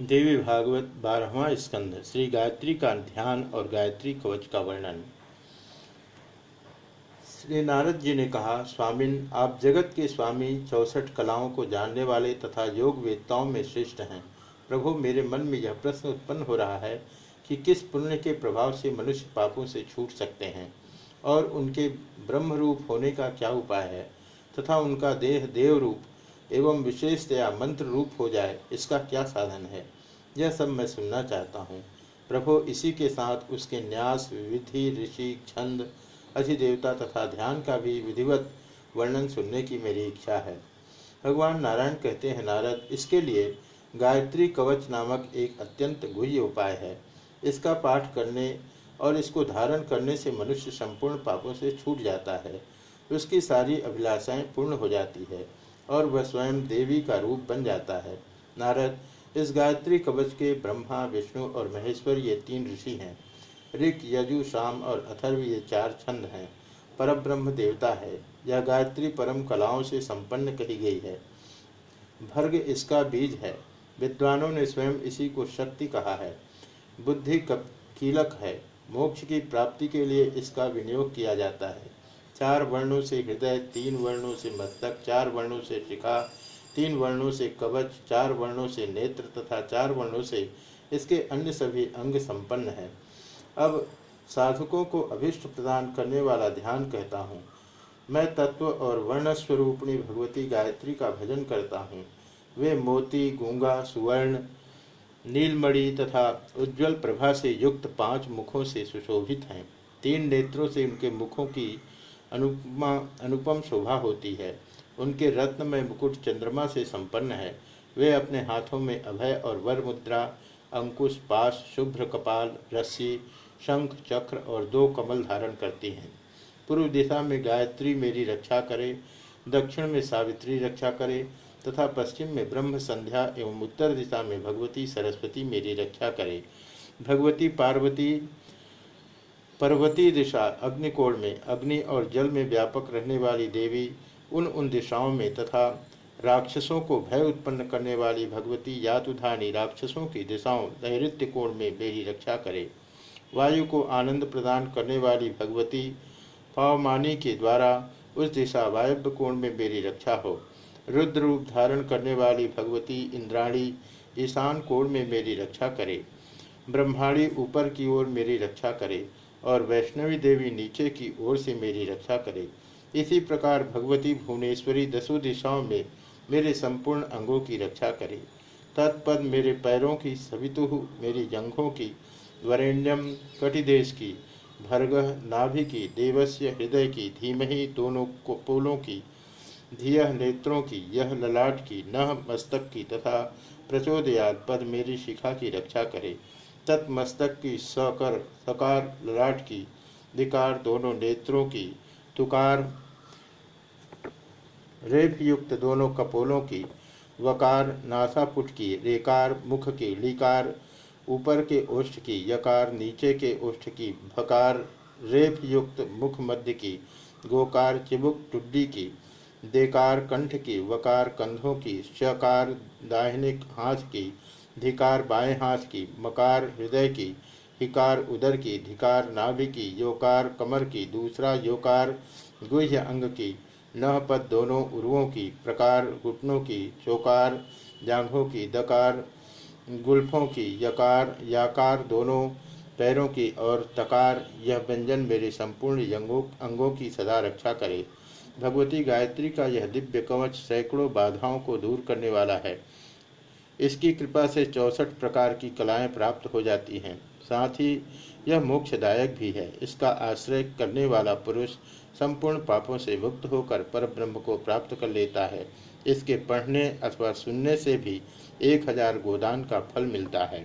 देवी भागवत बारहवा स्कंध श्री गायत्री का ध्यान और गायत्री कवच का वर्णन। श्री नारद जी ने कहा, स्वामिन, आप जगत के स्वामी चौसठ कलाओं को जानने वाले तथा योग वेदताओं में श्रेष्ठ हैं। प्रभु, मेरे मन में यह प्रश्न उत्पन्न हो रहा है कि किस पुण्य के प्रभाव से मनुष्य पापों से छूट सकते हैं और उनके ब्रह्म रूप होने का क्या उपाय है तथा उनका देह देव रूप एवं विशेषतया मंत्र रूप हो जाए, इसका क्या साधन है? यह सब मैं सुनना चाहता हूँ। प्रभु, इसी के साथ उसके न्यास, विधि, ऋषि, छंद, अधिदेवता तथा ध्यान का भी विधिवत वर्णन सुनने की मेरी इच्छा है। भगवान नारायण कहते हैं, नारद, इसके लिए गायत्री कवच नामक एक अत्यंत गुह्य उपाय है। इसका पाठ करने और इसको धारण करने से मनुष्य संपूर्ण पापों से छूट जाता है। उसकी सारी अभिलाषाएँ पूर्ण हो जाती है। और वह स्वयं देवी का रूप बन जाता है। नारद, इस गायत्री कवच के ब्रह्मा, विष्णु और महेश्वर ये तीन ऋषि हैं। ऋक, यजु, शाम और अथर्व ये चार छंद हैं। परब्रह्म देवता है। यह गायत्री परम कलाओं से संपन्न कही गई है। भर्ग इसका बीज है। विद्वानों ने स्वयं इसी को शक्ति कहा है। बुद्धि कीलक है। मोक्ष की प्राप्ति के लिए इसका विनियोग किया जाता है। चार वर्णों से हृदय, तीन वर्णों से मस्तक, चार वर्णों से शिखा, तीन वर्णों से कवच, चार वर्णों से नेत्र तथा चार वर्णों से इसके अन्य सभी अंग संपन्न हैं। अब साधकों को अभिष्ट प्रदान करने वाला ध्यान कहता हूँ। मैं तत्व और वर्ण स्वरूपणी भगवती गायत्री का भजन करता हूँ। वे मोती, गूँगा, सुवर्ण, नीलमणि तथा उज्जवल प्रभा से युक्त पाँच मुखों से सुशोभित हैं। तीन नेत्रों से उनके मुखों की अनुपमा, अनुपम शोभा होती है। उनके रत्न में मुकुट चंद्रमा से संपन्न है। वे अपने हाथों में अभय और वर मुद्रा, अंकुश, पाश, शुभ्र कपाल, रस्सी, शंख, चक्र और दो कमल धारण करती हैं। पूर्व दिशा में गायत्री मेरी रक्षा करे, दक्षिण में सावित्री रक्षा करे, तथा पश्चिम में ब्रह्म संध्या एवं उत्तर दिशा में भगवती सरस्वती मेरी रक्षा करे। भगवती, पार्वती पर्वतीय दिशा, अग्निकोण में अग्नि और जल में व्यापक रहने वाली देवी उन उन दिशाओं में तथा राक्षसों को भय उत्पन्न करने वाली भगवती यातुधानी राक्षसों की दिशाओं नैत्य कोण में मेरी रक्षा करे। वायु को आनंद प्रदान करने वाली भगवती पावमानी के द्वारा उस दिशा वायव्य कोण में मेरी रक्षा हो। रुद्र रूप धारण करने वाली भगवती इंद्राणी ईशान कोण में मेरी रक्षा करे। ब्रह्माणी ऊपर की ओर मेरी रक्षा करे। और वैष्णवी देवी नीचे की ओर से मेरी रक्षा करे। इसी प्रकार भगवती भुवनेश्वरी दसों दिशाओं में मेरे संपूर्ण अंगों की रक्षा करे। तत्पद मेरे पैरों की, सवितु मेरी जंघों की, वरेण्यम कटिदेश की, भर्ग नाभि की, देवस्य हृदय की, धीमही दोनों पोलों की, धिय नेत्रों की यह ललाट की, न मस्तक की, तथा प्रचोदयात पद मेरी शिखा की रक्षा करे। तत्मस्तक की सकर सकार, ललाट की दिकार दोनों नेत्रों की, तुकार रेप युक्त दोनों कपोलों की, वकार, नासापुट की, रेकार, मुख की, लिकार, ऊपर के ओष्ठ की, यकार, नीचे के ओष्ठ की, भकार रेप युक्त मुख मध्य की, गोकार चिबुक टुड्डी की, देकार, कंठ की, वकार, कंधों की, शकार, दाहिने हाथ की धिकार बाएँ हाथ की, मकार हृदय की, हिकार उदर की, धिकार नाभि की, योकार कमर की, दूसरा योकार गुह्य अंग की, नह पद दोनों उर्वों की, प्रकार घुटनों की, चौकार जांघों की, दकार गुल्फों की, यकार याकार दोनों पैरों की और तकार, यह व्यंजन मेरे संपूर्ण अंगों अंगों की सदा रक्षा करे। भगवती गायत्री का यह दिव्य कवच सैकड़ों बाधाओं को दूर करने वाला है। इसकी कृपा से चौसठ प्रकार की कलाएँ प्राप्त हो जाती हैं। साथ ही यह मोक्षदायक भी है। इसका आश्रय करने वाला पुरुष संपूर्ण पापों से मुक्त होकर पर ब्रह्म को प्राप्त कर लेता है। इसके पढ़ने अथवा सुनने से भी एक हज़ार गोदान का फल मिलता है।